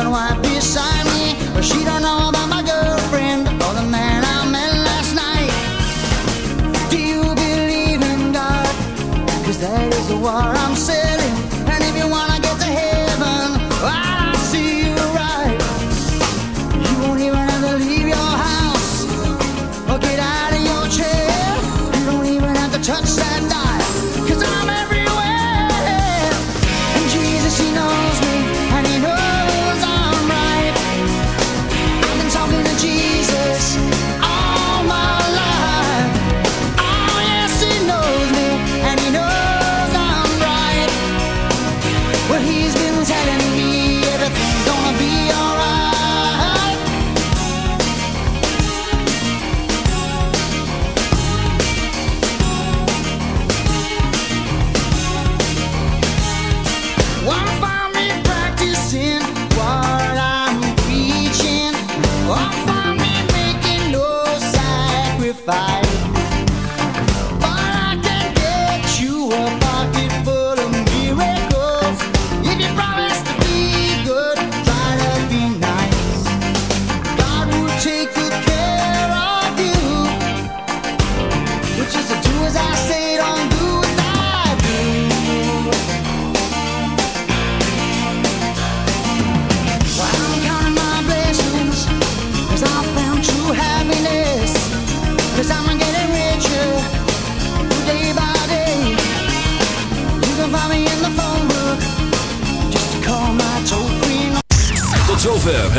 living right beside me. But she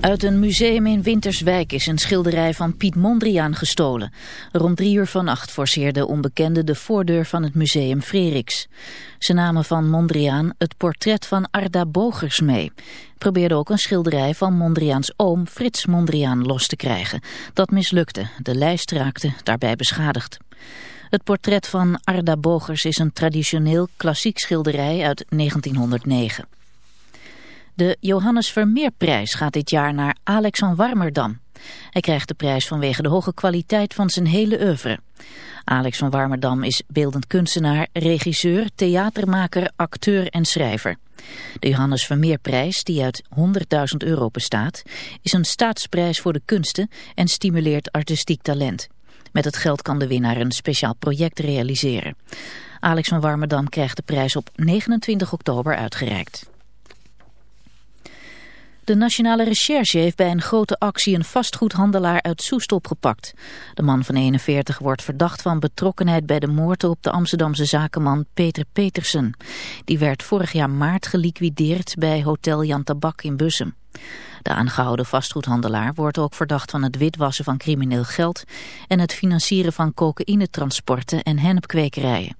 Uit een museum in Winterswijk is een schilderij van Piet Mondriaan gestolen. Rond drie uur vannacht forceerde onbekenden de voordeur van het museum Freriks. Ze namen van Mondriaan het portret van Arda Bogers mee. Probeerden ook een schilderij van Mondriaans oom Frits Mondriaan los te krijgen. Dat mislukte. De lijst raakte daarbij beschadigd. Het portret van Arda Bogers is een traditioneel klassiek schilderij uit 1909. De Johannes Vermeerprijs gaat dit jaar naar Alex van Warmerdam. Hij krijgt de prijs vanwege de hoge kwaliteit van zijn hele oeuvre. Alex van Warmerdam is beeldend kunstenaar, regisseur, theatermaker, acteur en schrijver. De Johannes Vermeerprijs, die uit 100.000 euro bestaat, is een staatsprijs voor de kunsten en stimuleert artistiek talent. Met het geld kan de winnaar een speciaal project realiseren. Alex van Warmerdam krijgt de prijs op 29 oktober uitgereikt. De Nationale Recherche heeft bij een grote actie een vastgoedhandelaar uit Soest opgepakt. De man van 41 wordt verdacht van betrokkenheid bij de moord op de Amsterdamse zakenman Peter Petersen. Die werd vorig jaar maart geliquideerd bij Hotel Jan Tabak in Bussum. De aangehouden vastgoedhandelaar wordt ook verdacht van het witwassen van crimineel geld en het financieren van cocaïnetransporten en hennepkwekerijen.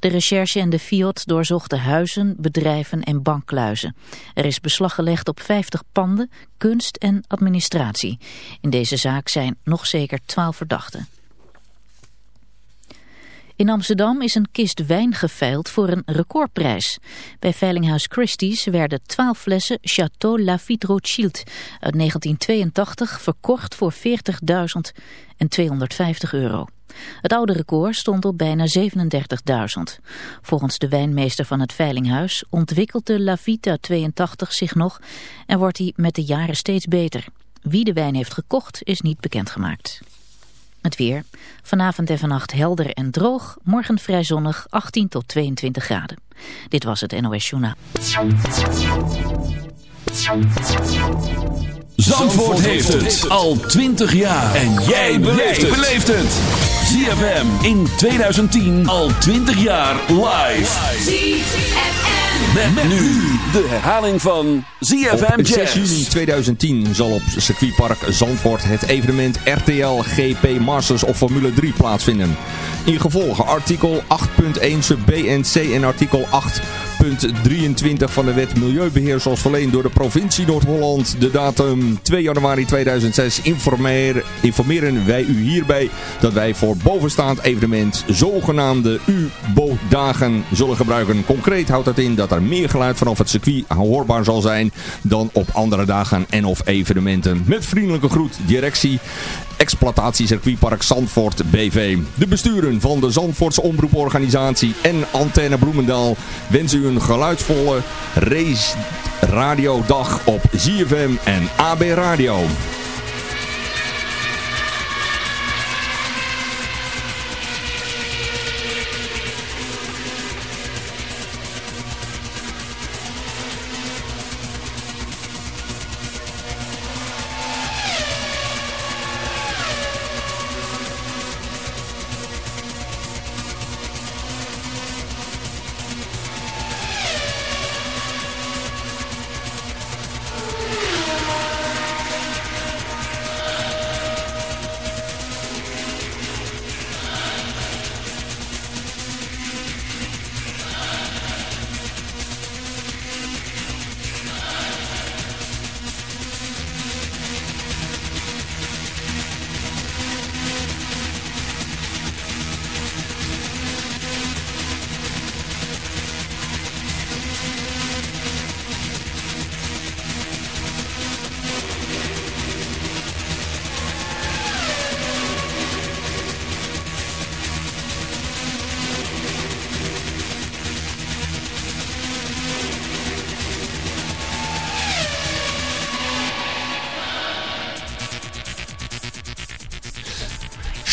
De recherche en de FIOD doorzochten huizen, bedrijven en bankkluizen. Er is beslag gelegd op 50 panden, kunst en administratie. In deze zaak zijn nog zeker 12 verdachten. In Amsterdam is een kist wijn geveild voor een recordprijs. Bij Veilinghuis Christie's werden 12 flessen Château Lafite Rothschild uit 1982 verkocht voor 40.250 euro. Het oude record stond op bijna 37.000. Volgens de wijnmeester van het Veilinghuis ontwikkelt de Lafite uit 82 zich nog en wordt hij met de jaren steeds beter. Wie de wijn heeft gekocht is niet bekendgemaakt. Het weer. Vanavond en vannacht helder en droog. Morgen vrij zonnig 18 tot 22 graden. Dit was het NOS Journaal. Zandvoort heeft het al 20 jaar. En jij beleeft het. ZFM in 2010 al 20 jaar live. ZFM. Met, nu de herhaling van ZFM Op 6 Jazz. juni 2010 zal op circuitpark Zandvoort het evenement RTL GP Masters of Formule 3 plaatsvinden. In gevolge artikel 8.1 sub B en C en artikel 8.2 2.23 van de wet Milieubeheer zoals verleend door de provincie Noord-Holland. De datum 2 januari 2006 informeer, informeren wij u hierbij dat wij voor bovenstaand evenement zogenaamde U-bootdagen zullen gebruiken. Concreet houdt dat in dat er meer geluid vanaf het circuit hoorbaar zal zijn dan op andere dagen en of evenementen. Met vriendelijke groet, directie exploitatiecircuitpark Zandvoort BV. De besturen van de Zandvoortse Omroeporganisatie en Antenne Bloemendaal wensen u een geluidsvolle race radiodag op ZFM en AB Radio.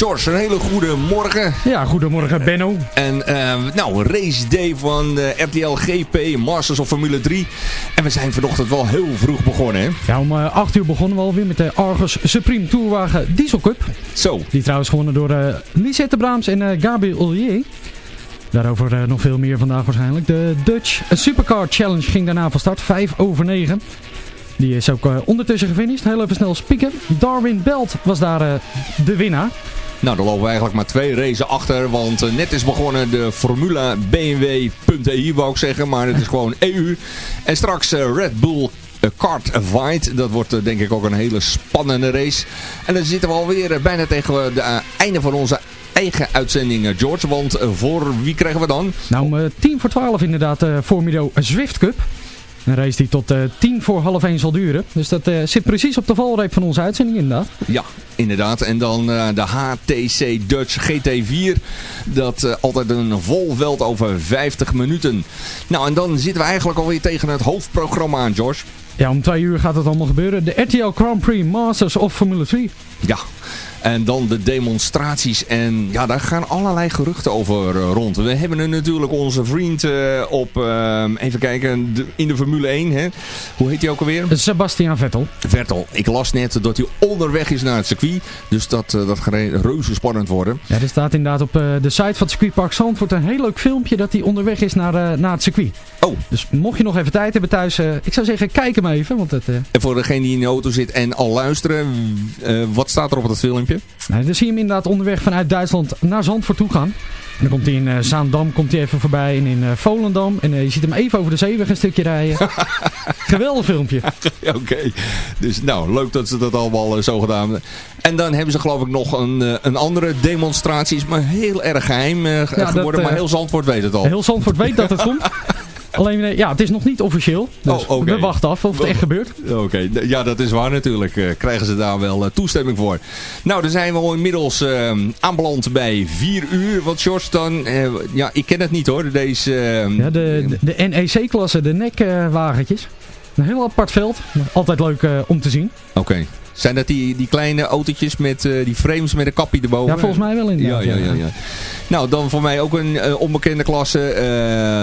George, een hele goede morgen. Ja, goedemorgen Benno. En uh, nou, race day van uh, RTL GP, Masters of Formule 3. En we zijn vanochtend wel heel vroeg begonnen, hè? Ja, om uh, 8 uur begonnen we alweer met de Argus Supreme Tourwagen Diesel Cup. Zo. Die trouwens gewonnen door Lisette Braams en Gabriel Ollier. Daarover nog veel meer vandaag waarschijnlijk. De Dutch Supercar Challenge ging daarna van start, 5 over 9. Die is ook ondertussen gefinished. Heel even snel spieken. Darwin Belt was daar de winnaar. Nou, dan lopen we eigenlijk maar twee races achter. Want uh, net is begonnen de Formula BMW.eu, wou ik zeggen. Maar het is gewoon EU. En straks uh, Red Bull uh, Kart Fight. Dat wordt denk ik ook een hele spannende race. En dan zitten we alweer bijna tegen het einde van onze eigen uitzending, George. Want voor wie krijgen we dan? Nou, om tien voor twaalf inderdaad Formula Zwift Cup. Een race die tot uh, tien voor half één zal duren. Dus dat uh, zit precies op de valreep van onze uitzending inderdaad. Ja, inderdaad. En dan uh, de HTC Dutch GT4. Dat altijd een vol veld over 50 minuten. Nou, en dan zitten we eigenlijk alweer tegen het hoofdprogramma aan, George. Ja, om twee uur gaat het allemaal gebeuren. De RTL Grand Prix Masters of Formule 3. Ja, en dan de demonstraties. En ja, daar gaan allerlei geruchten over uh, rond. We hebben er natuurlijk onze vriend uh, op, uh, even kijken, de, in de Formule 1. Hè? Hoe heet hij ook alweer? Sebastian Vettel. Vettel. Ik las net dat hij onderweg is naar het circuit. Dus dat, dat gaat reuze spannend worden. Ja, er staat inderdaad op de site van het circuitpark Zandvoort een heel leuk filmpje dat hij onderweg is naar, naar het circuit. Oh. Dus mocht je nog even tijd hebben thuis, ik zou zeggen kijk hem even. Want het, En voor degene die in de auto zit en al luisteren, wat staat er op dat filmpje? Nou, dan zie je hem inderdaad onderweg vanuit Duitsland naar Zandvoort toe gaan. En dan komt hij in uh, Zaandam komt hij even voorbij en in uh, Volendam. En uh, je ziet hem even over de zeeweg een stukje rijden. Geweldig filmpje. Oké, okay. dus nou, leuk dat ze dat allemaal zo gedaan hebben. En dan hebben ze geloof ik nog een, een andere demonstratie. Is maar heel erg geheim ja, geworden, dat, maar heel Zandvoort weet het al. Heel Zandvoort weet dat het komt. Alleen, ja, het is nog niet officieel. Dus oh, okay. we wachten af of het echt gebeurt. Oké, okay. ja, dat is waar natuurlijk. Uh, krijgen ze daar wel uh, toestemming voor. Nou, dan zijn we al inmiddels uh, aanbeland bij 4 uur. Wat George dan... ja, ik ken het niet hoor, deze... ja, de, de, de NEC-klasse, de nekwagentjes. Een heel apart veld. Altijd leuk om te zien. Oké. Okay. Zijn dat die, die kleine autootjes met uh, die frames met een kapje erboven? Ja, volgens mij wel inderdaad. Ja, ja, ja, ja. Nou, dan voor mij ook een uh, onbekende klasse.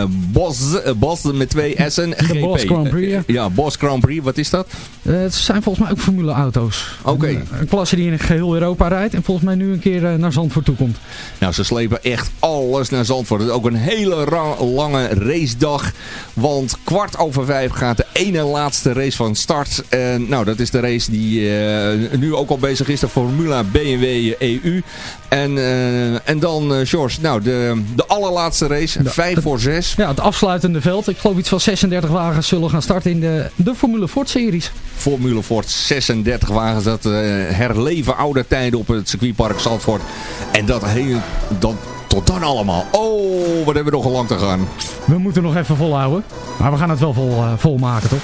Uh, Bos, Bos met twee S'en. De. Bos Grand Prix. Ja, ja Bos Grand Prix. Wat is dat? het zijn volgens mij ook formule auto's. Oké. Okay. Een, een, klasse die in geheel Europa rijdt. En volgens mij nu een keer naar Zandvoort toe komt. Nou, ze slepen echt alles naar Zandvoort. Het is ook een hele lange racedag. Want kwart over vijf gaat de ene laatste race van start. En nou, dat is de race die... Uh, nu ook al bezig is, de Formula BMW EU. En, uh, en dan, uh, George, nou, de, de allerlaatste race, 5 voor 6. Ja, het afsluitende veld. Ik geloof iets van 36 wagens zullen gaan starten in de, de Formule Ford series. Formule Ford, 36 wagens. Dat uh, herleven oude tijden op het circuitpark Zandvoort. En dat, heel, dat tot dan allemaal. Oh, wat hebben we nog lang te gaan. We moeten nog even volhouden. Maar we gaan het wel vol, volmaken, toch?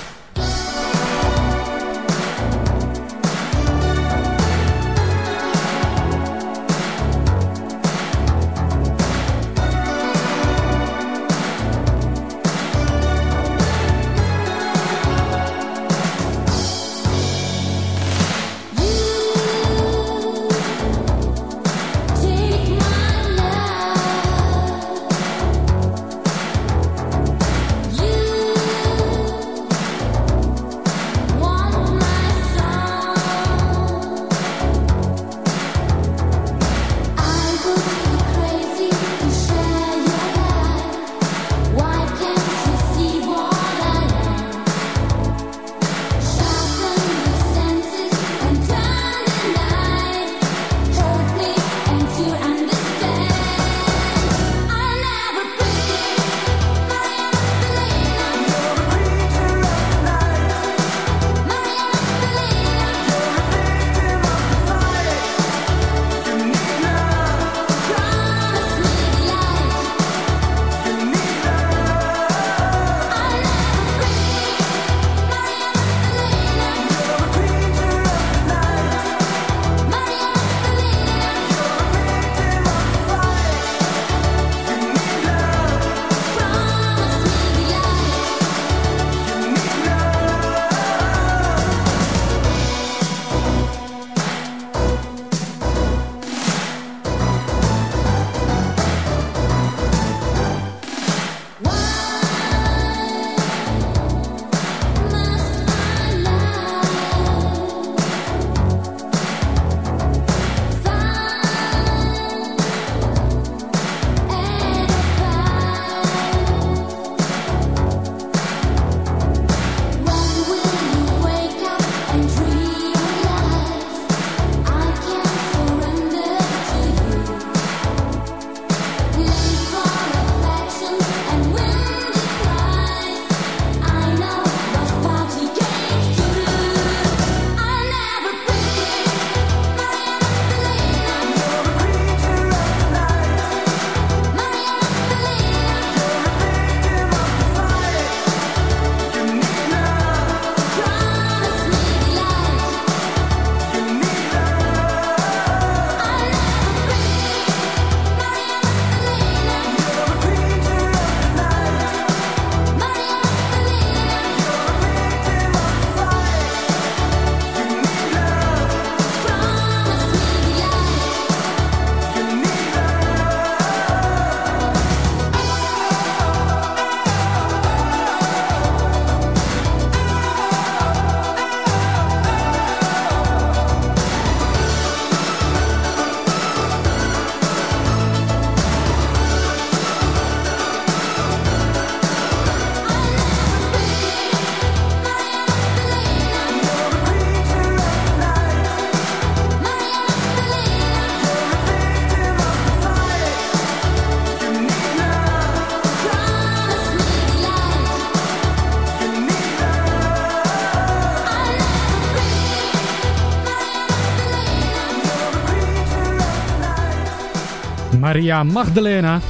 Maria Magdalena.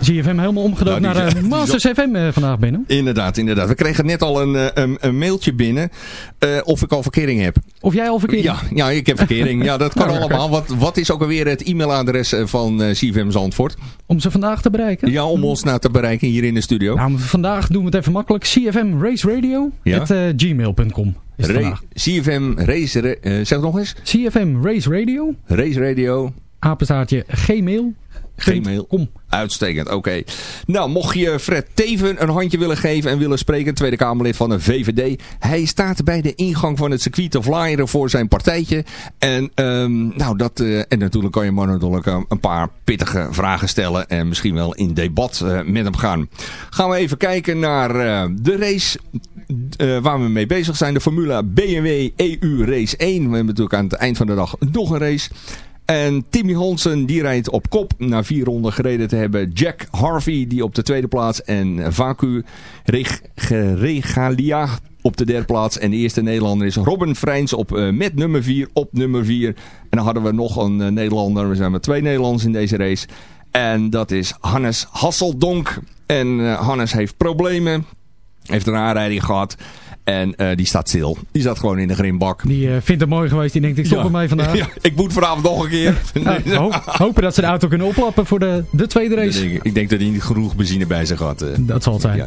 ZFM helemaal omgedoopt nou, naar uh, Masters FM uh, vandaag binnen. Inderdaad, inderdaad. We kregen net al een, uh, een, een, mailtje binnen uh, of ik al verkering heb. Of jij al verkering? Ja, ja ik heb verkering. ja, dat kan allemaal. Wat, wat is ook alweer het e-mailadres van uh, CFM Zandvoort? Om ze vandaag te bereiken? Ja, om ons nou te bereiken hier in de studio. Nou, vandaag doen we het even makkelijk. CFM Race Radio ja? at, gmail.com. CFM Race, zeg het nog eens. CFM Race Radio. Race Radio apenstaartje gmail. Gmail. Kom. Uitstekend, oké. Nou, mocht je Fred Teven een handje willen geven en willen spreken, Tweede Kamerlid van de VVD. Hij staat bij de ingang van het circuit te flyeren voor zijn partijtje. En, um, nou, dat, uh, en natuurlijk kan je maar natuurlijk een paar pittige vragen stellen en misschien wel in debat uh, met hem gaan. Gaan we even kijken naar uh, de race waar we mee bezig zijn. De Formule BMW EU Race 1. We hebben natuurlijk aan het eind van de dag nog een race. En Timmy Hansen die rijdt op kop na vier ronden gereden te hebben. Jack Harvey die op de tweede plaats. En Vacu Reg Regalia op de derde plaats. En de eerste Nederlander is Robin Freins op, uh, met nummer 4 op nummer 4. En dan hadden we nog een uh, Nederlander. We zijn met twee Nederlanders in deze race. En dat is Hannes Hasseldonk. En uh, Hannes heeft problemen. Heeft een aanrijding gehad. En uh, die staat stil. Die zat gewoon in de grimbak. Die uh, vindt het mooi geweest. Die denkt, ik stop ja. ermee vandaag. Ja, ik moet vanavond nog een keer. ho hopen dat ze de auto kunnen oplappen voor de, de tweede race. Ik, ik, denk dat hij niet genoeg benzine bij zich had. Uh. Dat zal het zijn. Ja.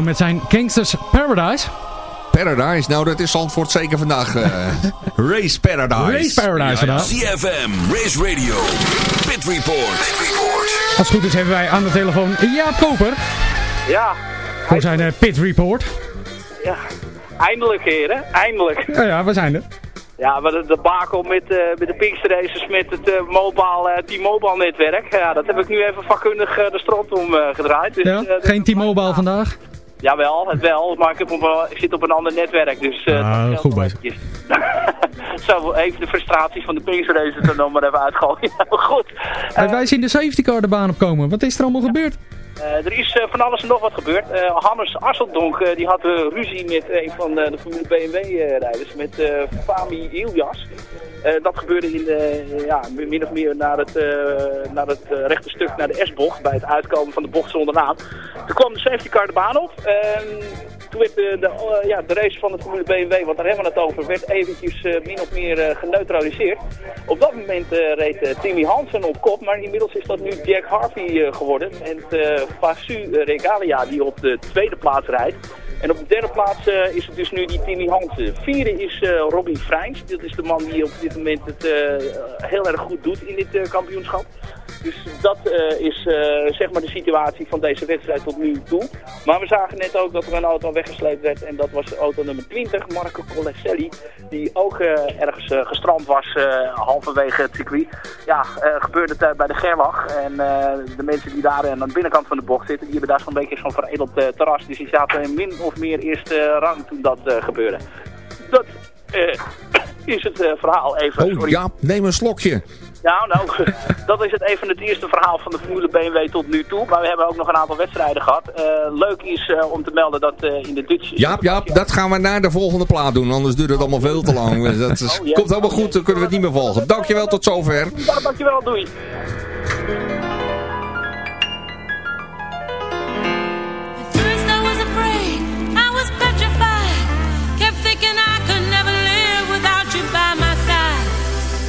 Met zijn Gangsters Paradise. Paradise, nou dat is Zandvoort zeker vandaag. eh, Race Paradise. Race Paradise vandaag. CFM, Race Radio, Pit Report. Pit Report. Als het goed is hebben wij aan de telefoon Jaap Koper. Ja, Voor zijn eh, Pit Report. ja. Eindelijk heren, eindelijk. Ja, ja, we zijn er. Ja, maar de debakel met, eh, met de Pinkster Races met het eh, mobile, eh, T-Mobile netwerk. Ja, dat heb ik nu even vakkundig de strot om eh, gedraaid. Dus, Ja, eh, geen T-Mobile vandaag. Jawel, het wel, maar ik, heb op een, ik zit op een ander netwerk, dus... Uh, ah, goed bezig. Zo, even de frustraties van de Pinksterraces er nog maar even uitgooien. goed. Uh, wij zien de safety car de baan opkomen. Wat is er allemaal gebeurd? Uh, er is uh, van alles en nog wat gebeurd. Uh, Hannes Asseldonk die had ruzie met een van de Formule BMW-rijders, met Fami Iljas. dat gebeurde in ja, min of meer naar het, naar het rechte stuk, naar de S-bocht, bij het uitkomen van de bocht zonder naam. Toen kwam de safety car de baan op. De, de, ja, de race van de Formule BMW, want daar hebben we het over, werd eventjes min of meer geneutraliseerd. Op dat moment reed Timmy Hansen op kop, maar inmiddels is dat nu Jack Harvey geworden. En Fasu Regalia die op de tweede plaats rijdt. En op de derde plaats is het dus nu die Timmy Hansen. Vierde is uh, Robin Freins. Dat is de man die op dit moment het heel erg goed doet in dit kampioenschap. Dus dat is zeg maar de situatie van deze wedstrijd tot nu toe. Maar we zagen net ook dat er een auto weggesleept werd. En dat was auto nummer 20, Marco Coleselli. Die ook ergens gestrand was halverwege het circuit. Ja, gebeurde het bij de Gerlach. En de mensen die daar aan de binnenkant van de bocht zitten, die hebben daar zo'n beetje zo'n veredeld terras. Dus die zaten min of meer eerste rang toen dat gebeurde. Dat is het verhaal even. Oh sorry. ja, neem een slokje. Nou, nou, dat is het even het eerste verhaal van de Formule BMW tot nu toe. Maar we hebben ook nog een aantal wedstrijden gehad. Uh, leuk is uh, om te melden dat uh, in de Dutch... Ja, ja, dat gaan we naar de volgende plaat doen. Anders duurt het allemaal veel te lang. dat is, oh, ja. komt helemaal goed, dan kunnen we het niet meer volgen. Dankjewel, tot zover. Ja, dankjewel, doei.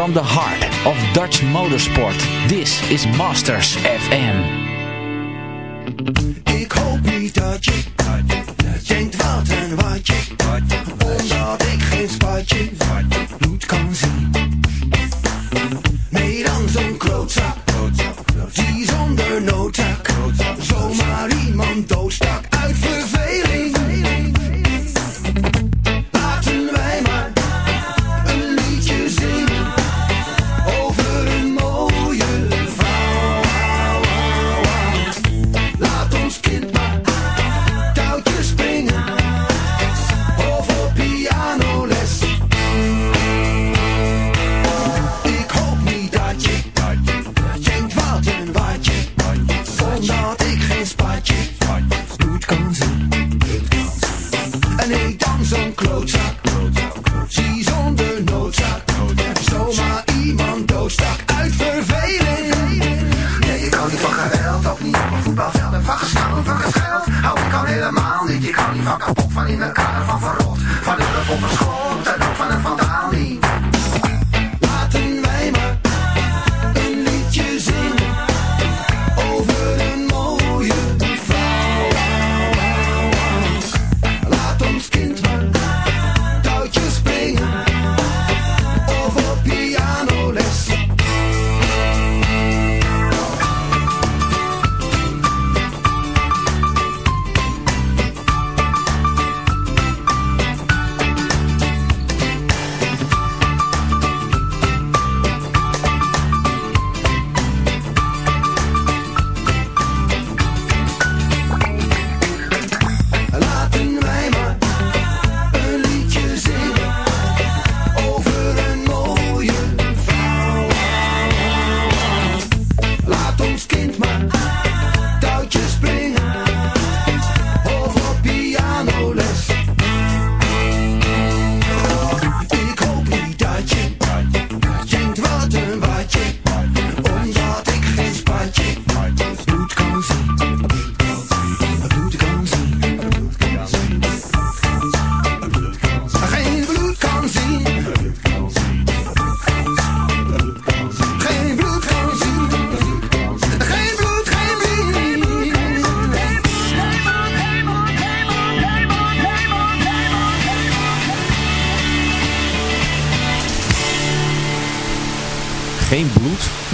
from the heart of Dutch motorsport. This is Masters FM. Ik hoop niet dat je denkt wat en wat je, omdat ik geen spatje bloed kan zien.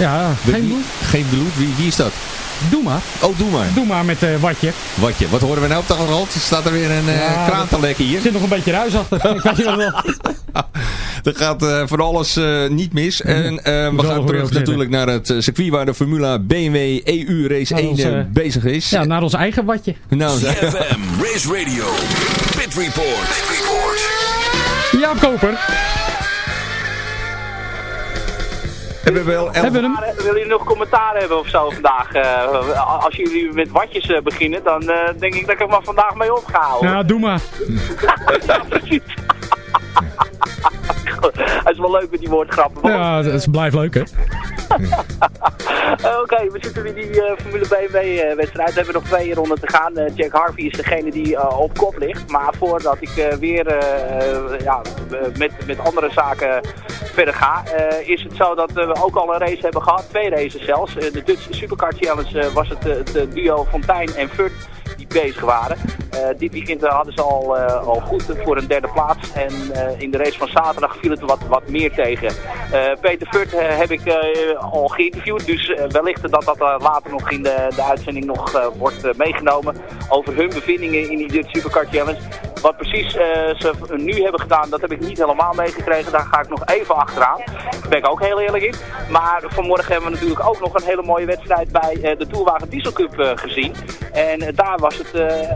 Ja, geen bloed. Geen bloed. Wie, wie is dat? Doe maar. Oh, doe maar. Doe maar met eh watje. Watje. Wat horen we nou op de achtergrond? Staat er weer een eh Ja, kraan te lekken hier? Er zit nog een beetje ruis achter. Ik weet niet wat wel. Er gaat eh voor alles eh, niet mis. En eh, we gaan er terug natuurlijk naar het circuit waar de Formula BMW EU Race Naar 1 ons, eh, eh, bezig is. Ja, naar ons eigen watje. Nou, CFM, Race Radio, Pit Report. Pit Report. Ja, Koper. Hebben we wel elf... Hebben we hem? Maar, eh, Willen jullie nog commentaar hebben of zo vandaag? Eh, als jullie met watjes eh, beginnen, dan eh, denk ik dat ik er maar vandaag mee op ga houden. Nou, doe maar. ja, precies. Het is wel leuk met die woordgrappen. man. Ja, het is- blijft leuk, hè? Eh, Oké, we zitten in die eh, Formule BMW-wedstrijd. we hebben nog twee ronden te gaan. Eh, Jack Harvey is degene die eh, op kop ligt. Maar voordat ik eh, weer eh, eh, ja, met, met andere zaken verder ga, eh, is het zo dat we ook al een race hebben gehad. Twee races zelfs. Eh, de Dutch Supercar Challenge eh, was het, eh, eh, duo Fontijn en Furt die bezig waren. Eh, dit weekend eh, hadden ze al, eh, al goed voor een derde plaats. En eh, in de race van zaterdag viel het wat, wat meer tegen. Eh, Peter Furt eh, heb ik eh, al geïnterviewd. Dus eh, wellicht dat dat eh, later nog in de, de uitzending nog eh, wordt eh, meegenomen. Over hun bevindingen in die Dutch Supercar Challenge. Wat precies eh, ze nu hebben gedaan, dat heb ik niet helemaal meegekregen. Daar ga ik nog even achteraan. Daar ben ik ook heel eerlijk in. Maar vanmorgen hebben we natuurlijk ook nog een hele mooie wedstrijd bij eh, de Tourwagen Diesel Cup eh, gezien. En daar was het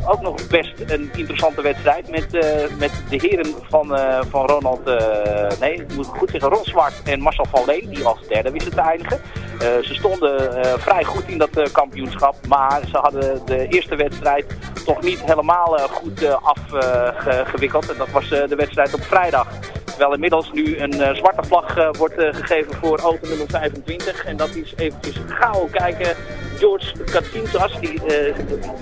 ook nog best een interessante wedstrijd met, met de heren van, van Ronald, nee, ik moet goed zeggen, Ron Zwart en Marcel van Leen, die als derde wisten te eindigen. Eh, ze stonden eh, vrij goed in dat eh, kampioenschap, maar ze hadden de eerste wedstrijd toch niet helemaal goed afgewikkeld. en dat was de wedstrijd op vrijdag. Terwijl inmiddels nu een eh, zwarte vlag eh, wordt eh, gegeven voor auto nummer 25. En dat is eventjes gauw kijken. George Katintas, die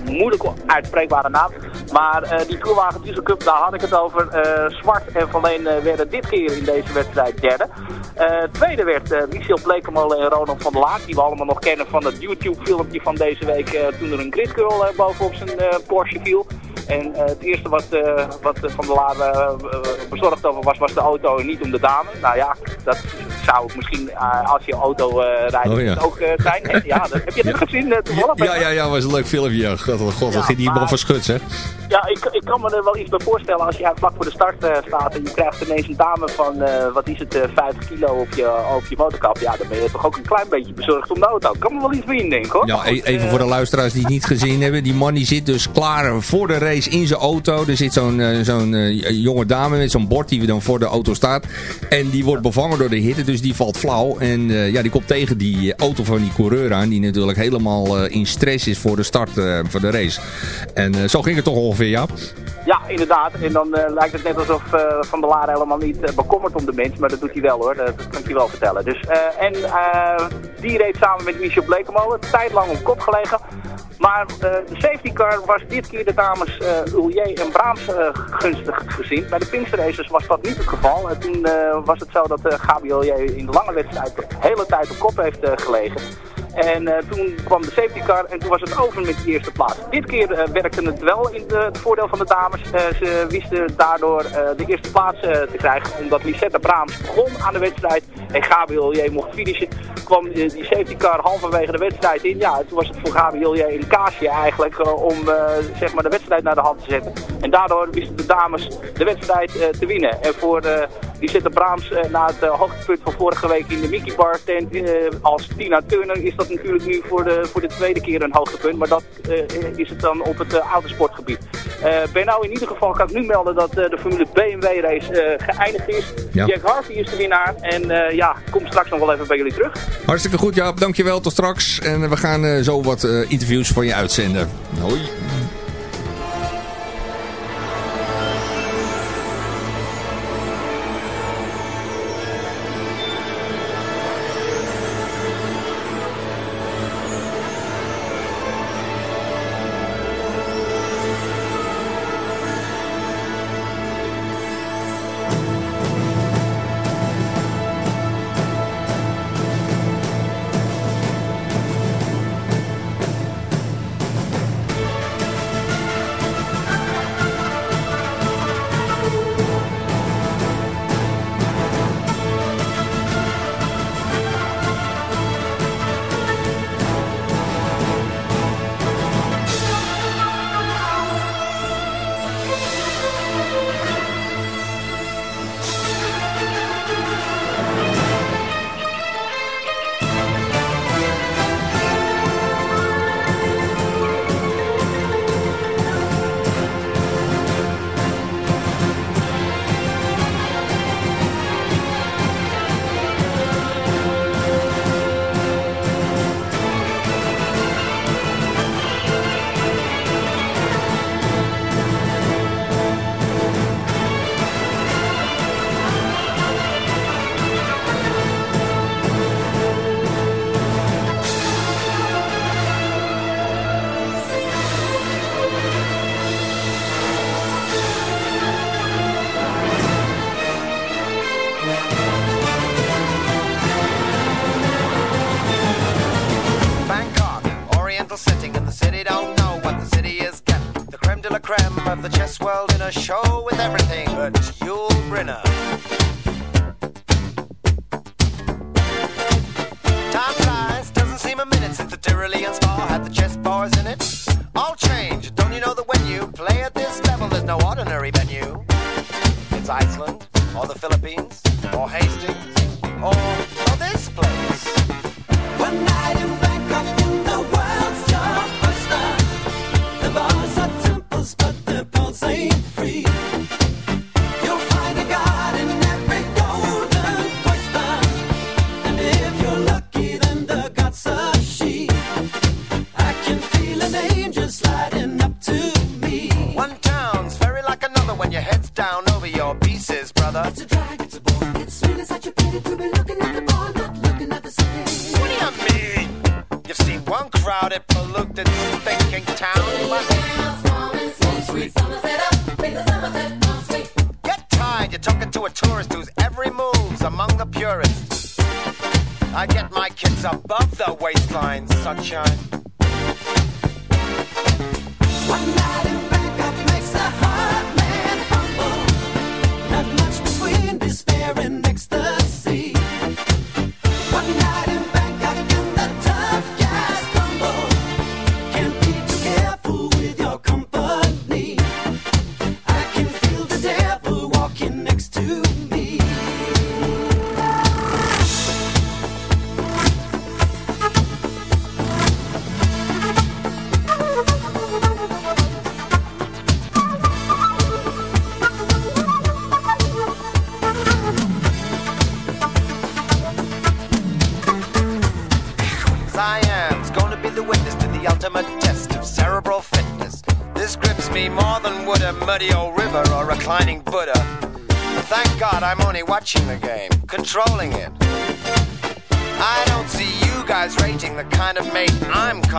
moeilijk uitspreekbare naam. Maar die Tourwagen Diesel Cup, daar had ik het over. Zwart en Van Leen eh, werden dit keer in deze wedstrijd derde. Tweede werd Michel Blekemolen en Ronald van der Laak. Die we allemaal nog kennen van het YouTube filmpje van deze week. toen er een gridcurl bovenop zijn Porsche viel. En eh, het eerste wat, eh, wat Van der Laar eh, bezorgd over was, was de auto en niet om de dame. Nou ja, dat zou misschien als je auto rijdt Oh, ja. ook zijn. Ja, dat, heb je het gezien toevallig? Ja, ja, ja, was een leuk filmpje. God, god, god Ja, wat ging die man van. Ja, ik, ik kan me er wel iets bij voorstellen als je vlak voor de start staat en je krijgt ineens een dame van, wat is het, eh 50 kilo op je, op je motorkap. Ja, dan ben je toch ook een klein beetje bezorgd om de auto. Kan me wel iets bij indenken hoor. Ja, e- even voor de luisteraars die het niet gezien hebben. Die man die zit dus klaar voor de race in zijn auto. Er zit zo'n eh, zo'n eh, jonge dame met zo'n bord die dan voor de auto staat. En die wordt bevangen door de hitte, dus die valt flauw. En eh, ja, die komt tegen die auto van die coureur aan. Die natuurlijk helemaal in stress is voor de start van de race. En zo ging het toch ongeveer, ja. Ja, inderdaad. En dan lijkt het net alsof Van der Laar helemaal niet bekommert om de mens. Maar dat doet hij wel hoor, dat, kan ik je wel vertellen. Dus, en die reed samen met Michel Blekemolen, tijdlang op kop gelegen. Maar eh, de safety car was dit keer de dames Ullier en Braams eh, gunstig gezien. Bij de Pinkster Races was dat niet het geval. En toen was het zo dat uh, Gabi in de lange wedstrijd de hele tijd op kop heeft gelegen. En eh, toen kwam de safety car en toen was het over met de eerste plaats. Dit keer eh, werkte het wel in het voordeel van de dames. Eh, ze wisten daardoor de eerste plaats te krijgen. Omdat Lisette Braams begon aan de wedstrijd en Gabriel J. mocht finishen. Kwam die, safety car halverwege de wedstrijd in. Ja, toen was het voor Gabriel J. een kaasje eigenlijk om zeg maar de wedstrijd naar de hand te zetten. En daardoor wisten de dames de wedstrijd te winnen. En voor Lisette Braams na het hoogtepunt van vorige week in de Mickey Bar tent als Tina Turner is dat natuurlijk nu voor de, voor de tweede keer een hoogtepunt. Maar dat eh, is het dan op het uh, autosportgebied. Uh, Benno, in ieder geval kan ik nu melden dat de Formule BMW race geëindigd is. Ja. Jack Harvey is de winnaar. En ja, kom straks nog wel even bij jullie terug. Hartstikke goed, Jaap. Dankjewel. Tot straks. En we gaan zo wat interviews van je uitzenden. Hoi.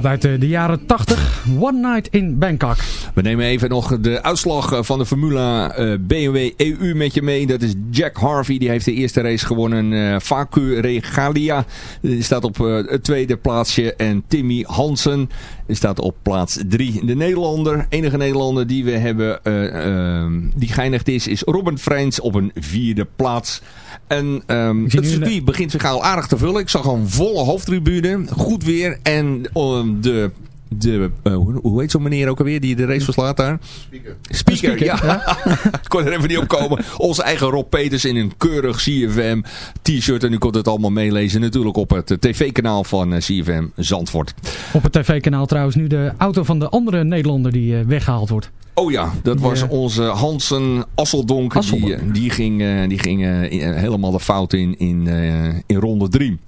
plaat uit eh, de jaren 80. One Night in Bangkok. We nemen even nog de uitslag eh, van de Formula eh, BMW EU met je mee. Dat is Jack Harvey. Die heeft de eerste race gewonnen. Vacu Regalia die staat op het tweede plaatsje. En Timmy Hansen staat op plaats drie. De Nederlander, enige Nederlander die we hebben uh, die geëindigd is, is Robin Freins op een vierde plaats. En um, het circuit begint zich al aardig te vullen. Ik zag een volle hoofdtribune. Goed weer. En um, de de, uh, hoe, heet zo'n meneer ook alweer die de race verslaat daar? Speaker. Speaker, Speaker, ja. ja. Ik kon er even niet op komen. Onze eigen Rob Peters in een keurig CFM t-shirt. En u kon het allemaal meelezen natuurlijk op het tv-kanaal van uh, CFM Zandvoort. Op het tv-kanaal trouwens nu de auto van de andere Nederlander die uh, weggehaald wordt. Oh ja, dat was onze Hansen Asseldonk. Asseldonk. Die, die ging, die ging helemaal de fout in in, in ronde 3.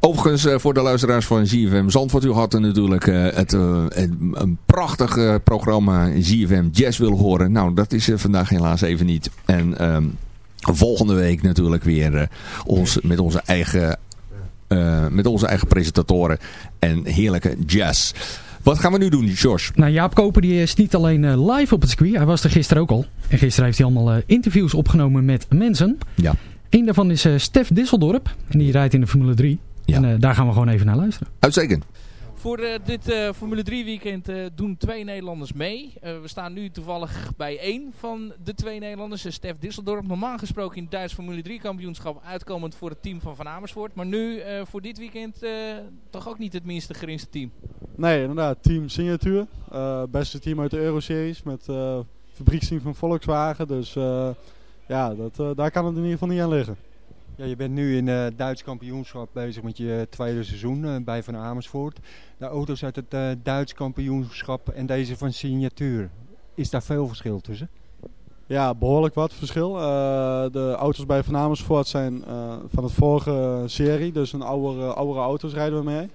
Overigens, voor de luisteraars van ZFM Zandvoort, u had natuurlijk het, het, een prachtig programma ZFM Jazz willen horen. Nou, dat is vandaag helaas even niet. En um, volgende week natuurlijk weer ons, met onze eigen... met onze eigen presentatoren en heerlijke jazz. Wat gaan we nu doen, George? Nou, Jaap Koper die is niet alleen uh, live op het circuit. Hij was er gisteren ook al. En gisteren heeft hij allemaal uh, interviews opgenomen met mensen. Ja. Eén daarvan is uh, Stef Disseldorp. En die rijdt in de Formule 3. Ja. En daar gaan we gewoon even naar luisteren. Uitstekend. Voor uh, dit uh, Formule 3 weekend uh, doen twee Nederlanders mee. we staan nu toevallig bij één van de twee Nederlanders, Stef Disseldorp. Normaal gesproken in het Duits Formule 3 kampioenschap uitkomend voor het team van Van Amersfoort. Maar nu voor dit weekend toch ook niet het minste gerinste team. Nee, inderdaad. Team Signatuur. beste team uit de Euroseries met fabrieksteam van Volkswagen. Dus ja, dat, daar kan het in ieder geval niet aan liggen. Ja, je bent nu in het uh, Duits kampioenschap bezig met je tweede seizoen uh, bij Van Amersfoort. De auto's uit het Duits kampioenschap en deze van Signatuur. Is daar veel verschil tussen? Ja, behoorlijk wat verschil. de auto's bij Van Amersfoort zijn van het vorige serie, dus een oudere, oudere auto's rijden we mee.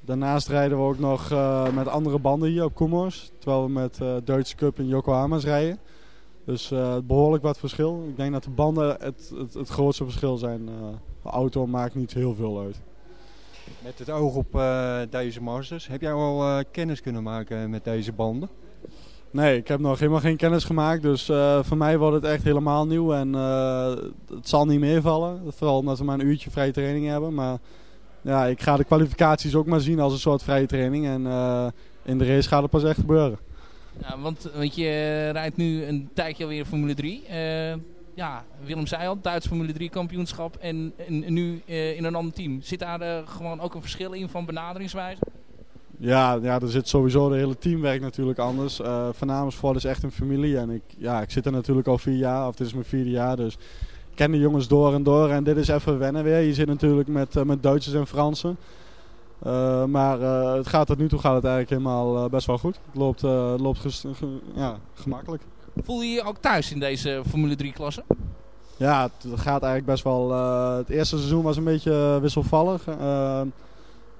Daarnaast rijden we ook nog met andere banden hier op Koemors, terwijl we met Duitse Cup en Yokohama's rijden. Dus uh, behoorlijk wat verschil. Ik denk dat de banden het, het, het grootste verschil zijn. Uh, de auto maakt niet heel veel uit. Met het oog op uh, deze Masters, heb jij al kennis kunnen maken met deze banden? Nee, ik heb nog helemaal geen kennis gemaakt. Dus voor mij wordt het echt helemaal nieuw. En het zal niet meevallen. Vooral omdat we maar een uurtje vrije training hebben. Maar ja, ik ga de kwalificaties ook maar zien als een soort vrije training. En in de race gaat het pas echt gebeuren. Ja, want, want je rijdt nu een tijdje alweer Formule 3. Uh, ja, Willem zei al, Duits Formule 3 kampioenschap en, en nu uh, in een ander team. Zit daar uh, gewoon ook een verschil in van benaderingswijze? Ja, ja, er zit sowieso de hele teamwerk natuurlijk anders. Uh, Van is echt een familie en ik, ja, ik zit er natuurlijk al vier jaar, of dit is mijn vierde jaar, dus ik ken de jongens door en door en dit is even wennen weer. Je zit natuurlijk met, met Duitsers en Fransen. Uh, maar uh, het gaat tot nu toe gaat het eigenlijk helemaal uh, best wel goed. Het loopt, loopt ja, gemakkelijk. Voel je je ook thuis in deze Formule 3 klasse? Ja, het gaat eigenlijk best wel. het eerste seizoen was een beetje wisselvallig.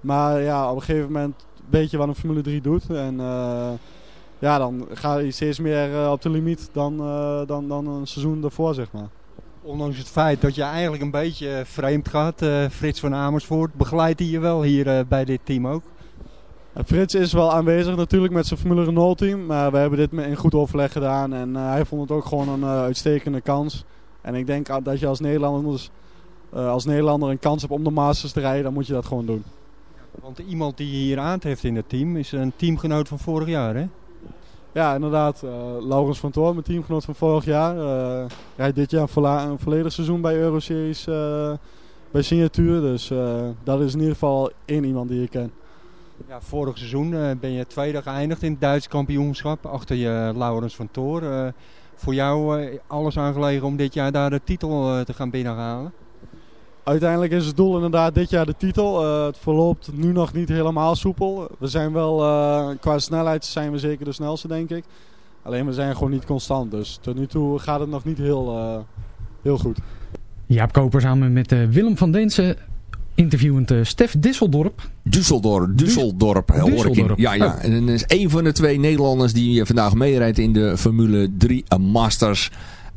maar ja, op een gegeven moment weet je wat een Formule 3 doet. En ja, dan ga je steeds meer op de limiet dan, dan, dan een seizoen daarvoor, zeg maar. Ondanks het feit dat je eigenlijk een beetje vreemd gaat, uh, Frits van Amersfoort, begeleidt hij je wel hier uh, bij dit team ook? Frits is wel aanwezig natuurlijk met zijn Formule Renault team. Maar we hebben dit in goed overleg gedaan. En hij vond het ook gewoon een uitstekende kans. En ik denk dat je als Nederlander, als Nederlander een kans hebt om de Masters te rijden, dan moet je dat gewoon doen. Want iemand die je hier aantreft in het team is een teamgenoot van vorig jaar, hè? Ja, inderdaad. Uh, Laurens van Toor, mijn teamgenoot van vorig jaar. Uh, rijdt dit jaar een volledig seizoen bij Euroseries uh, bij Signatuur. Dus dat is in ieder geval één iemand die ik ken. Ja, vorig seizoen ben je tweede geëindigd in het Duits kampioenschap. Achter je Laurens van Toor. voor jou alles aangelegen om dit jaar daar de titel te gaan binnenhalen? Uiteindelijk is het doel inderdaad dit jaar de titel. Uh, het verloopt nu nog niet helemaal soepel. We zijn wel, uh, qua snelheid zijn we zeker de snelste denk ik. Alleen we zijn gewoon niet constant. Dus tot nu toe gaat het nog niet heel, uh, heel goed. Jaap Koper samen met Willem van Densen interviewend Stef Disseldorp. Düsseldorp, Düsseldorp hoor ik in. Ja, ja. En dat is een van de twee Nederlanders die vandaag meerijdt in de Formule 3 Masters.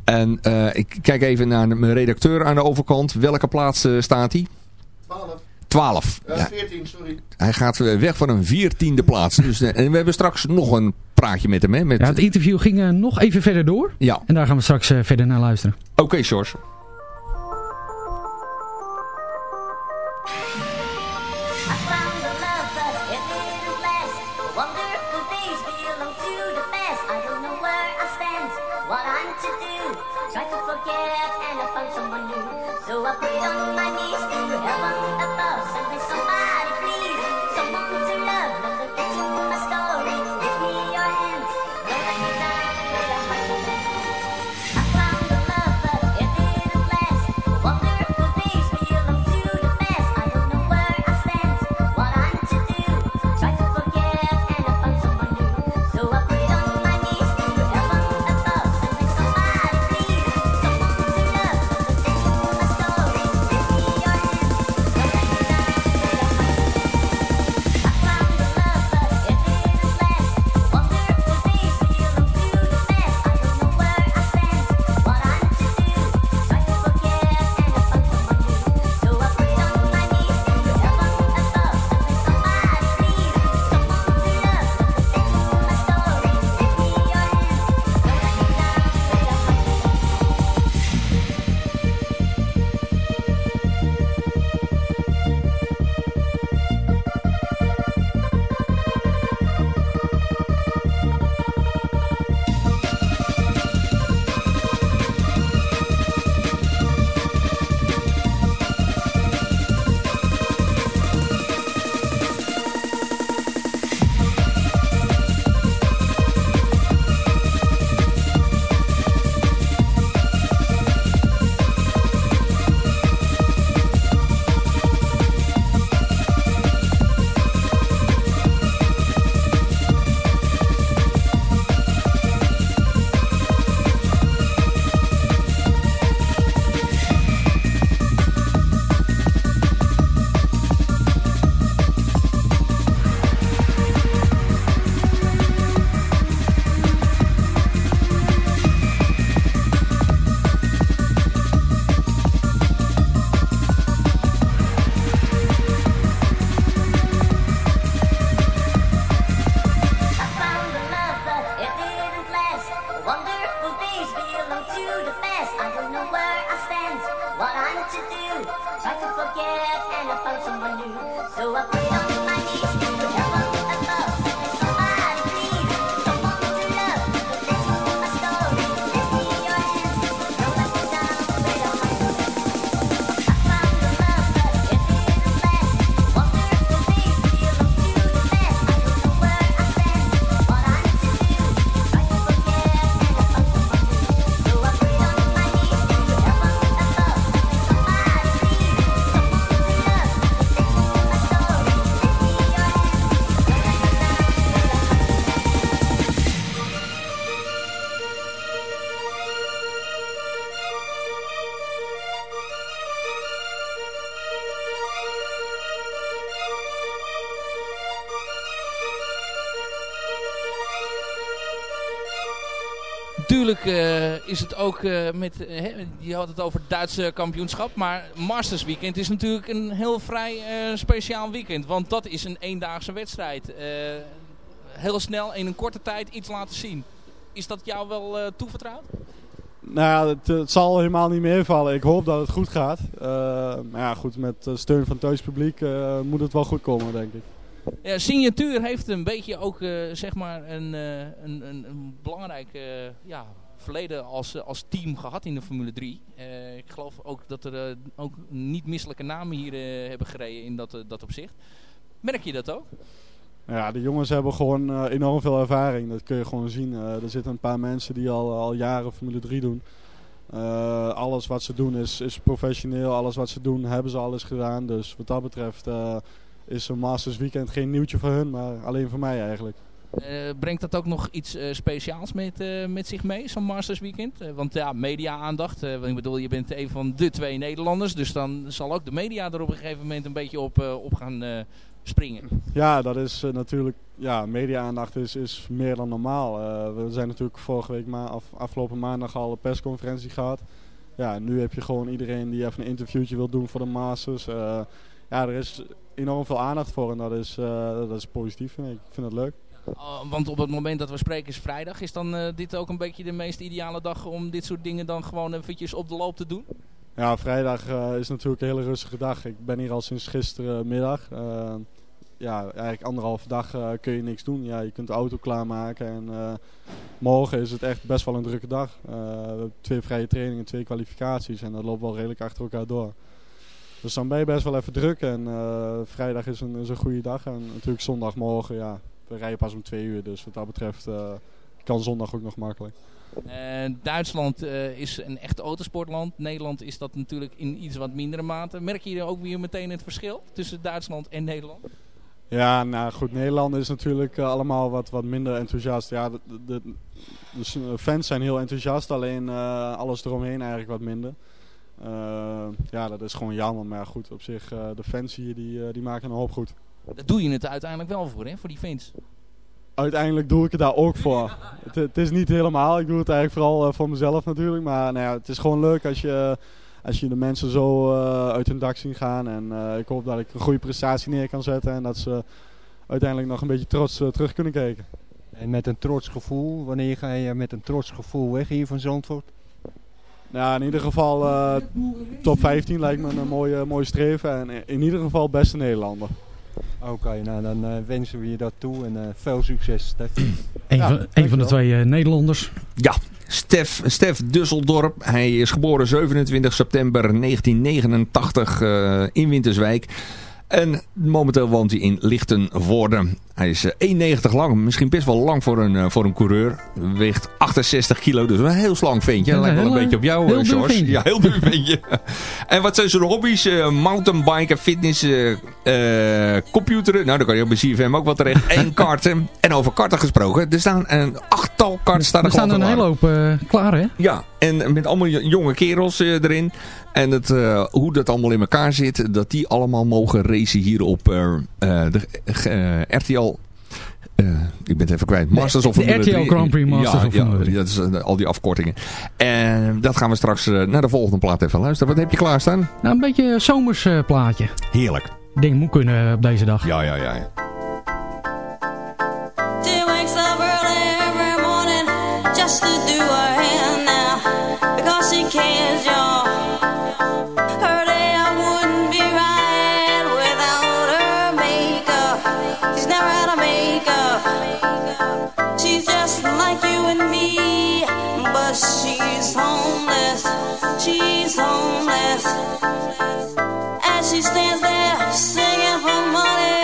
En uh, ik kijk even naar mijn redacteur aan de overkant. Welke plaats uh, staat hij? 12. 12. Uh, ja. 14, sorry. Hij gaat weg van een veertiende plaats. dus, en we hebben straks nog een praatje met hem. Hè, met, ja, het interview ging nog even verder door. Ja. En daar gaan we straks verder naar luisteren. Oké, okay, George. Is het ook eh, met, eh, hè, je had het over het Duitse kampioenschap, maar Masters Weekend is natuurlijk een heel vrij eh, speciaal weekend. Want dat is een eendaagse wedstrijd. Heel snel in een korte tijd iets laten zien. Is dat jou wel toevertrouwd? Nou ja, het, het zal helemaal niet meevallen. Ik hoop dat het goed gaat. Maar ja, goed, met steun van het thuispubliek eh, moet het wel goed komen, denk ik. Ja, Signatuur heeft een beetje ook zeg maar een, een, een, een belangrijk eh, ja, verleden als, eh, als team gehad in de Formule 3. Eh, ik geloof ook dat er eh, ook niet misselijke namen hier hebben gereden in dat, dat opzicht. Merk je dat ook? Ja, de jongens hebben gewoon enorm veel ervaring. Dat kun je gewoon zien. Er zitten een paar mensen die al, al jaren Formule 3 doen. Alles wat ze doen is, is professioneel. Alles wat ze doen hebben ze al eens gedaan. Dus wat dat betreft is een Masters Weekend geen nieuwtje voor hun, maar alleen voor mij eigenlijk. Eh, brengt dat ook nog iets eh, speciaals met, eh, met zich mee, zo'n Masters Weekend? Want ja, media-aandacht. ik bedoel, je bent een van de twee Nederlanders. Dus dan zal ook de media er op een gegeven moment een beetje op, op gaan springen. Ja, dat is natuurlijk. Ja, media-aandacht is, is meer dan normaal. We zijn natuurlijk vorige week, af, afgelopen maandag al een persconferentie gehad. Ja, nu heb je gewoon iedereen die even een interviewtje wil doen voor de Masters. Ja, er is enorm veel aandacht voor en dat is, dat is positief. vind Ik Ik vind het leuk. Uh, want op het moment dat we spreken is vrijdag. Is dan eh, dit ook een beetje de meest ideale dag om dit soort dingen dan gewoon eventjes op de loop te doen? Ja, vrijdag eh, is natuurlijk een hele rustige dag. Ik ben hier al sinds gisterenmiddag. Eh ja, eigenlijk anderhalve dag eh, kun je niks doen. Ja, je kunt de auto klaarmaken en morgen is het echt best wel een drukke dag. We hebben twee vrije trainingen, twee kwalificaties en dat loopt wel redelijk achter elkaar door. Dus dan ben je best wel even druk en vrijdag is een, is een goede dag. En natuurlijk zondagmorgen, ja, we rijden pas om twee uur. Dus wat dat betreft eh, kan zondag ook nog makkelijk. Eh, Duitsland eh, is een echt autosportland. Nederland is dat natuurlijk in iets wat mindere mate. Merk je ook weer meteen het verschil tussen Duitsland en Nederland? Ja, nou goed, Nederland is natuurlijk allemaal wat, wat minder enthousiast. Ja, de, de, de, fans zijn heel enthousiast, alleen alles eromheen eigenlijk wat minder. Ja, dat is gewoon jammer, maar goed, op zich, de fans hier, die, die maken een hoop goed. Daar doe je het uiteindelijk wel voor, hè? Voor die fans. Uiteindelijk doe ik het daar ook voor. Het, het is niet helemaal, ik doe het eigenlijk vooral eh, voor mezelf natuurlijk, maar nou ja, het is gewoon leuk als je, als je de mensen zo eh, uit hun dak zien gaan. En eh, ik hoop dat ik een goede prestatie neer kan zetten en dat ze uiteindelijk nog een beetje trots terug kunnen kijken. En met een trots gevoel, wanneer ga je met een trots gevoel weg hier van Zandvoort? Ja, in ieder geval eh, top 15 lijkt me een mooie, mooie streven. En in ieder geval beste Nederlander. Oké, nou dan eh, wensen we je dat toe en eh, veel succes, Stef. Een, van, een van de twee eh, Nederlanders. Ja, Stef, Stef Dusseldorp. Hij is geboren 27 september 1989 eh, in Winterswijk. En momenteel woont hij in Lichtenvoorde. Hij is eh, 1,90 lang. Misschien best wel lang voor een, eh, voor een coureur. Weegt 68 kilo. Dus een heel slank ventje. Ja, Lijkt wel een heel, beetje op jou, heel eh, dun George. Ja, heel dun ventje. en wat zijn zijn hobby's? Eh, mountainbiken, fitness, eh, eh, computeren. Nou, dan kan je op bij CFM ook wel terecht. En karten. En over karten gesproken. Er staan een achttal karten staan Er staan gewoon een hele hoop eh, klaar, hè? Ja, en met allemaal jonge kerels eh, erin. En het, eh, hoe dat allemaal in elkaar zit, dat die allemaal mogen racen hier op eh, eh, de RTL. ik ben het even kwijt. Masters of Formule RTL 3. Grand Prix Masters ja, of Formule 3. Ja, dat is al die afkortingen. En dat gaan we straks naar de volgende plaat even luisteren. Wat heb je klaarstaan? Nou, een beetje zomers plaatje. Heerlijk. Ding moet kunnen op deze dag. Ja, ja, ja. ja. Just like you and me, but she's homeless. She's homeless. As she stands there singing for money,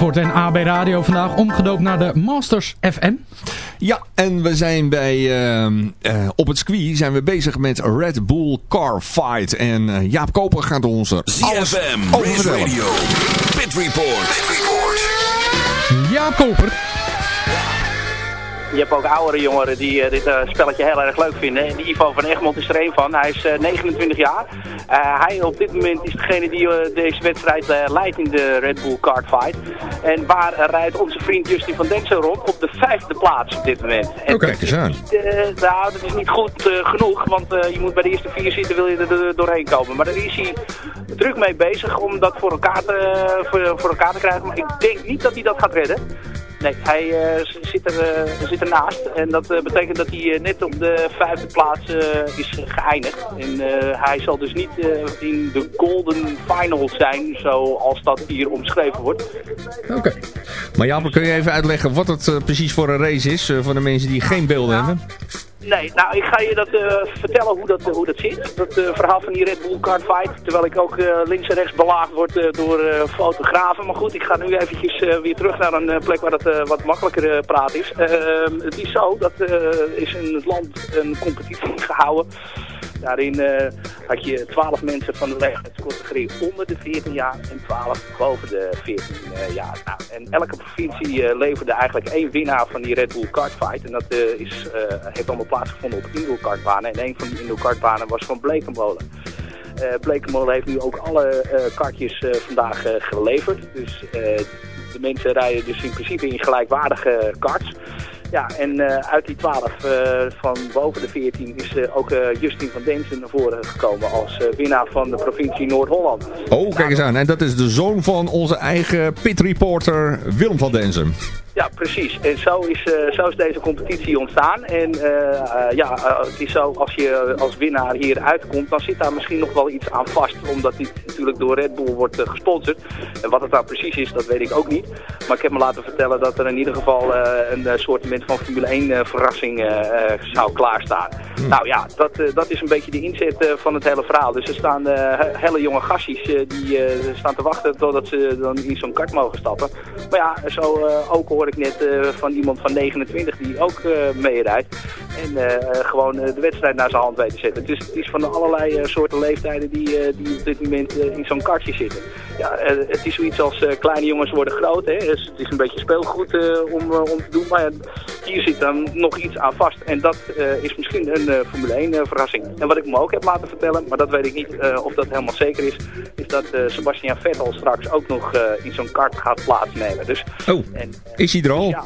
Zandvoort en AB Radio vandaag omgedoopt naar de Masters FM. Ja, en we zijn bij, ehm, eh, op het circuit zijn we bezig met Red Bull Car Fight. En eh, Jaap Koper gaat ons alles ZFM, over Race. Radio, Pit Report. Pit Report. Jaap Koper. Je hebt ook oudere jongeren die eh, dit eh, spelletje heel erg leuk vinden. En Ivo van Egmond is er een van. Hij is eh, 29 jaar. Eh, hij op dit moment is degene die deze wedstrijd leidt in de Red Bull Kart Fight. En waar rijdt onze vriend Justin van Densen rond? Op de vijfde plaats op dit moment. En Oh, kijk eens aan. eh, nou, dat is niet goed genoeg, want je moet bij de eerste vier zitten, wil je er do- doorheen komen. Maar daar is hij druk mee bezig om dat voor elkaar te, voor, voor elkaar te krijgen. Maar ik denk niet dat hij dat gaat redden. Nee, hij eh, zit, er, eh, zit ernaast. En dat eh, betekent dat hij net op de vijfde plaats is geëindigd. En eh, hij zal dus niet eh, in de golden final zijn, zoals dat hier omschreven wordt. Oké. Maar Jaap, kun je even uitleggen wat het precies voor een race is? voor de mensen die geen beelden hebben. Nee, nou ik ga je dat eh, vertellen hoe dat, hoe dat zit. Dat eh, verhaal van die Red Bull Kart Fight. Terwijl ik ook eh, links en rechts belaagd word door fotografen. Maar goed, ik ga nu eventjes weer terug naar een plek waar eh, wat makkelijker praat is. Ehm, het is zo, dat is in het land een competitie gehouden. Daarin eh, had je 12 mensen van de leeftijdscategorie onder de 14 jaar en 12 boven de 14 eh, jaar. Nou, en elke provincie eh, leverde eigenlijk één winnaar van die Red Bull Kart Fight. En dat is, heeft allemaal plaatsgevonden op indoor kartbanen. En een van die indoor kartbanen was van Blekenmolen. Blekenmolen heeft nu ook alle kartjes vandaag geleverd. Dus de mensen rijden dus in principe in gelijkwaardige karts. Ja, en eh, uit die 12 eh, van boven de 14 is eh, ook Justin van Densen naar voren gekomen als winnaar van de provincie Noord-Holland. Oh, kijk eens aan. En dat is de zoon van onze eigen pit reporter Willem van Denzen. Ja, precies. En zo is, eh, zo is deze competitie ontstaan. En eh, eh, ja, het is zo, als je als winnaar hier uitkomt, dan zit daar misschien nog wel iets aan vast. Omdat dit natuurlijk door Red Bull wordt gesponsord. En wat het nou precies is, dat weet ik ook niet. Maar ik heb me laten vertellen dat er in ieder geval een soort van Formule 1 uh, verrassing zou klaarstaan. Hm. Nou ja, dat, dat is een beetje de inzet van het hele verhaal. Dus er staan hele jonge gastjes die staan te wachten totdat ze dan in zo'n kart mogen stappen. Maar ja, zo ook hoor net uh, van iemand van 29 die ook uh, meerijdt. En uh, gewoon de wedstrijd naar zijn hand weet te zetten. Dus het is van allerlei soorten leeftijden die, die op dit moment in zo'n kartje zitten. Ja, het is zoiets als kleine jongens worden groot. Hè? Dus het is een beetje speelgoed om, om te doen. Maar hier zit dan nog iets aan vast. En dat is misschien een Formule 1 verrassing. En wat ik me ook heb laten vertellen, maar dat weet ik niet of dat helemaal zeker is, is dat Sebastian Vettel straks ook nog in zo'n kart gaat plaatsnemen. Dus, oh, en, is hij er al? Ja,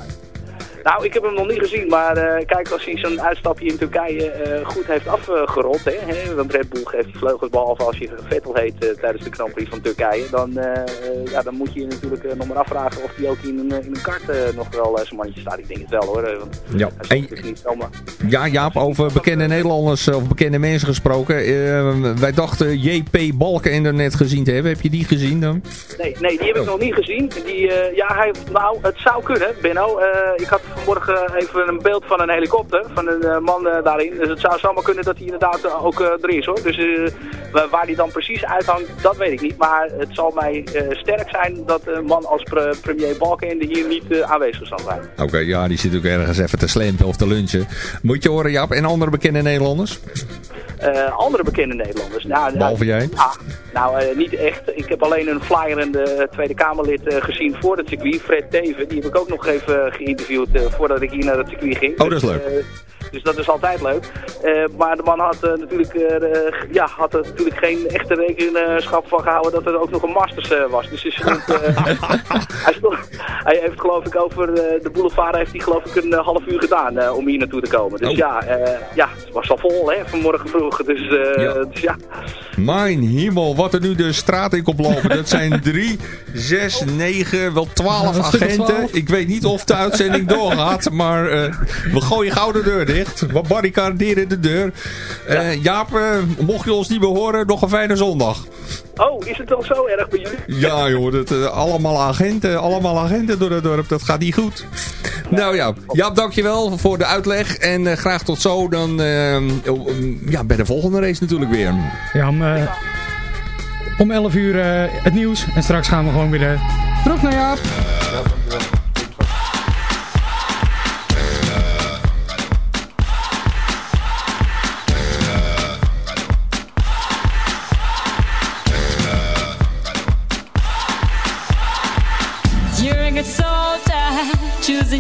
nou, ik heb hem nog niet gezien, maar uh, kijk, als hij zo'n uitstapje in Turkije uh, goed heeft afgerold, hè, hè, want Red Bull geeft die vleugels, behalve als je Vettel heet uh, tijdens de Grand Prix van Turkije, dan, ja, dan moet je je natuurlijk nog maar afvragen of hij ook in een, in een kart nog wel zijn mannetje staat. Ik denk het wel hoor. Want ja, en, niet zomaar... ja, Jaap, over bekende Nederlanders of bekende mensen gesproken. wij dachten JP Balken net gezien te hebben. Heb je die gezien dan? Nee, nee die heb ik oh. nog niet gezien. Die, ja, hij, nou, het zou kunnen, Benno. ik had vanmorgen even een beeld van een helikopter, van een uh, man uh, daarin. Dus het zou zomaar kunnen dat hij inderdaad uh, ook er is hoor. Dus waar hij dan precies uithangt, dat weet ik niet. Maar het zal mij sterk zijn dat een man als pre premier Balkenende hier niet aanwezig zal zijn. Oké, ja, die zit ook ergens even te slempen of te lunchen. Moet je horen, Jaap, en andere bekende Nederlanders? Andere bekende Nederlanders? Nou, Behalve jij? Ah, nou, niet echt. Ik heb alleen een flyer in de Tweede Kamerlid gezien voor het circuit, Fred Teven. Die heb ik ook nog even geïnterviewd voordat ik hier naar het circuit ging. Oh, dat is leuk. Dus, dus dat is altijd leuk. Uh, maar de man had, uh, natuurlijk, uh, ja, had er natuurlijk geen echte rekenschap van gehouden dat er ook nog een Masters was. Dus is hij, stond, hij heeft geloof ik over de boulevard heeft hij geloof ik een half uur gedaan om hier naartoe te komen. Dus oh. ja, ja, het was al vol hè, vanmorgen vroeg. Dus ja. dus ja. Mijn hemel, wat er nu de straat in komt lopen. Dat zijn drie, zes, negen, wel twaalf agenten. Ik weet niet of de uitzending doorgaat, maar we gooien gauw de deur dicht. We barricaderen de deur. Ja. Uh, Jaap, uh, mocht je ons niet meer horen, nog een fijne zondag. Oh, is het al zo erg bij jullie? Ja joh, dat, uh, allemaal agenten, allemaal agenten door het dorp, dat gaat niet goed. Ja. Nou ja, Jaap dankjewel voor de uitleg en uh, graag tot zo dan ja, bij de volgende race natuurlijk weer. Ja, om, om 11 uur het nieuws en straks gaan we gewoon weer Terug naar Jaap.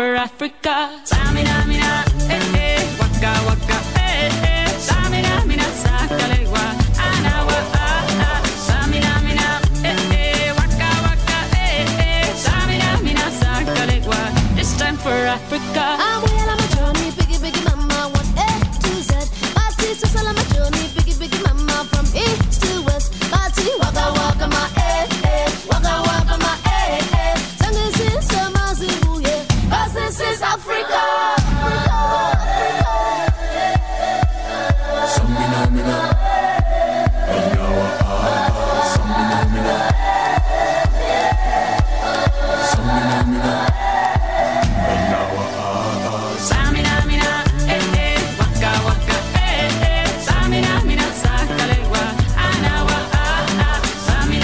for Africa.